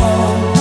Oh.